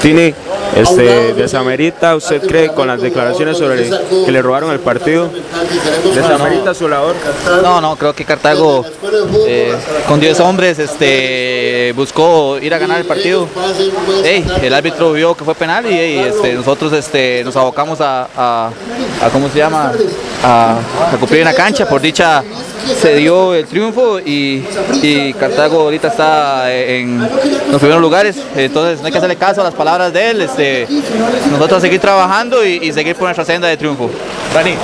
Tini, este, ¿desamerita usted cree con las declaraciones sobre que le robaron el partido? ¿Desamerita su labor? No, no, creo que Cartago eh, con 10 hombres este, buscó ir a ganar el partido. Ey, el árbitro vio que fue penal y este, nosotros este, nos abocamos a, a- a, ¿cómo se llama? A, a cumplir en cancha. Por dicha se dio el triunfo y, y Cartago ahorita está en los primeros lugares. Entonces no hay que hacerle caso a las palabras de él. Este, nosotros seguir trabajando y, y seguir por nuestra senda de triunfo. Dani,